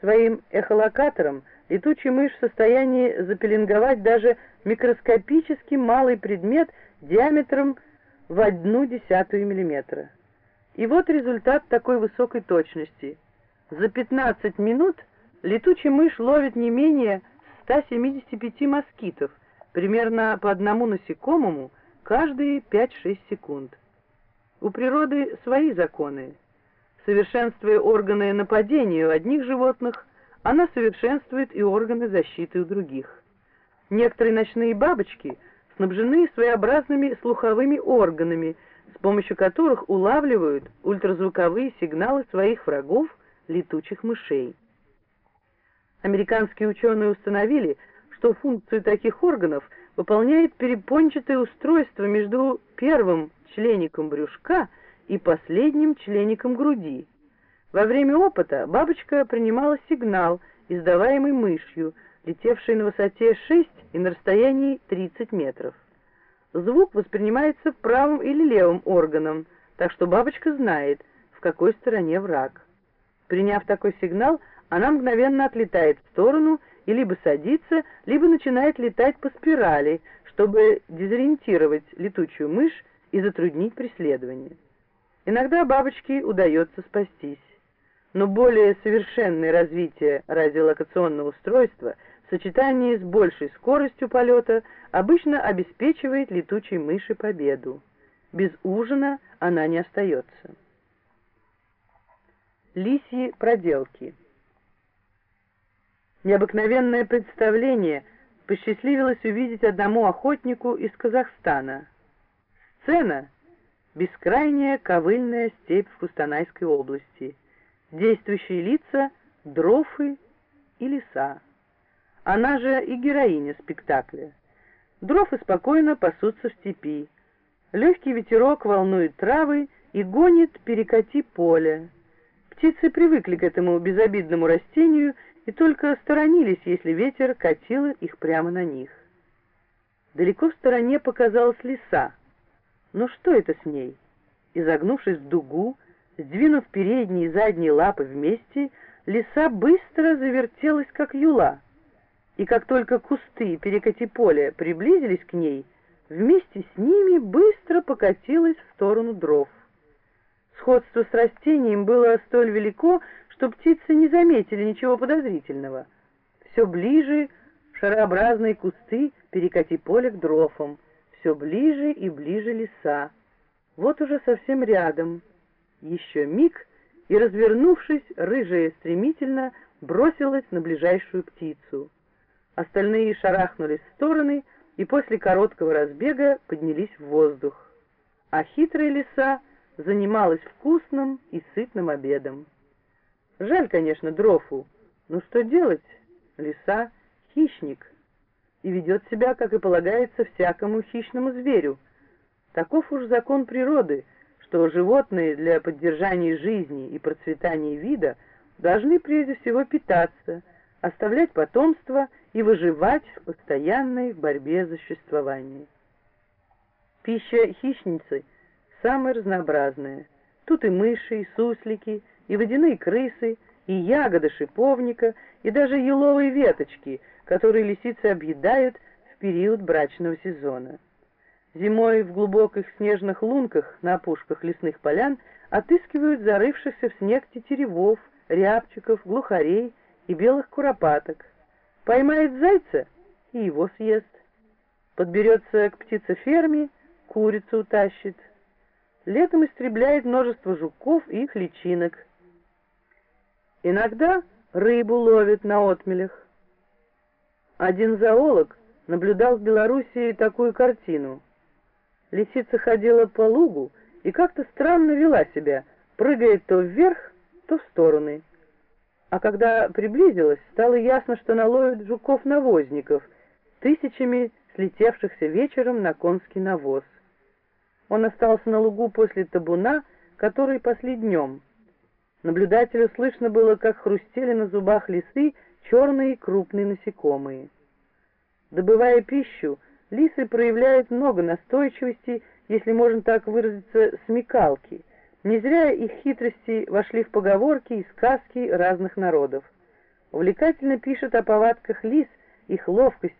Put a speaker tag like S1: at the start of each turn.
S1: Своим эхолокатором летучая мышь в состоянии запеленговать даже микроскопически малый предмет диаметром в одну десятую миллиметра. И вот результат такой высокой точности. За 15 минут летучая мышь ловит не менее 175 москитов, примерно по одному насекомому каждые 5-6 секунд. У природы свои законы. Совершенствуя органы нападения у одних животных, она совершенствует и органы защиты у других. Некоторые ночные бабочки снабжены своеобразными слуховыми органами, с помощью которых улавливают ультразвуковые сигналы своих врагов, летучих мышей. Американские ученые установили, что функцию таких органов выполняет перепончатое устройство между первым члеником брюшка и последним члеником груди. Во время опыта бабочка принимала сигнал, издаваемый мышью, летевшей на высоте 6 и на расстоянии 30 метров. Звук воспринимается правым или левым органом, так что бабочка знает, в какой стороне враг. Приняв такой сигнал, она мгновенно отлетает в сторону и либо садится, либо начинает летать по спирали, чтобы дезориентировать летучую мышь и затруднить преследование. Иногда бабочке удается спастись. Но более совершенное развитие радиолокационного устройства в сочетании с большей скоростью полета обычно обеспечивает летучей мыши победу. Без ужина она не остается. Лисьи проделки Необыкновенное представление посчастливилось увидеть одному охотнику из Казахстана. Сцена — бескрайняя ковыльная степь в Кустанайской области. Действующие лица — дрофы и леса. Она же и героиня спектакля. Дрофы спокойно пасутся в степи. Легкий ветерок волнует травы и гонит перекати поле. Птицы привыкли к этому безобидному растению и только сторонились, если ветер катил их прямо на них. Далеко в стороне показалась лиса. Но что это с ней? Изогнувшись в дугу, сдвинув передние и задние лапы вместе, лиса быстро завертелась, как юла. И как только кусты перекати поля приблизились к ней, вместе с ними быстро покатилась в сторону дров. Сходство с растением было столь велико, что птицы не заметили ничего подозрительного. Все ближе шарообразные кусты перекати поле к дрофам, все ближе и ближе леса. Вот уже совсем рядом. Еще миг, и, развернувшись, рыжая стремительно бросилась на ближайшую птицу. Остальные шарахнулись в стороны и после короткого разбега поднялись в воздух. А хитрая лиса занималась вкусным и сытным обедом. Жаль, конечно, Дрофу, но что делать? Лиса — хищник, и ведет себя, как и полагается, всякому хищному зверю. Таков уж закон природы, что животные для поддержания жизни и процветания вида должны прежде всего питаться, оставлять потомство и выживать в постоянной борьбе за существование. Пища хищницы самая разнообразная. Тут и мыши, и суслики, и водяные крысы, и ягоды шиповника, и даже еловые веточки, которые лисицы объедают в период брачного сезона. Зимой в глубоких снежных лунках на опушках лесных полян отыскивают зарывшихся в снег тетеревов, рябчиков, глухарей и белых куропаток. Поймает зайца и его съест. Подберется к птицеферме, курицу утащит. Летом истребляет множество жуков и их личинок – Иногда рыбу ловят на отмелях. Один зоолог наблюдал в Белоруссии такую картину. Лисица ходила по лугу и как-то странно вела себя, прыгая то вверх, то в стороны. А когда приблизилась, стало ясно, что она ловит жуков-навозников, тысячами слетевшихся вечером на конский навоз. Он остался на лугу после табуна, который пасли днем. Наблюдателю слышно было, как хрустели на зубах лисы черные крупные насекомые. Добывая пищу, лисы проявляют много настойчивости, если можно так выразиться, смекалки. Не зря их хитрости вошли в поговорки и сказки разных народов. Увлекательно пишет о повадках лис, их ловкости,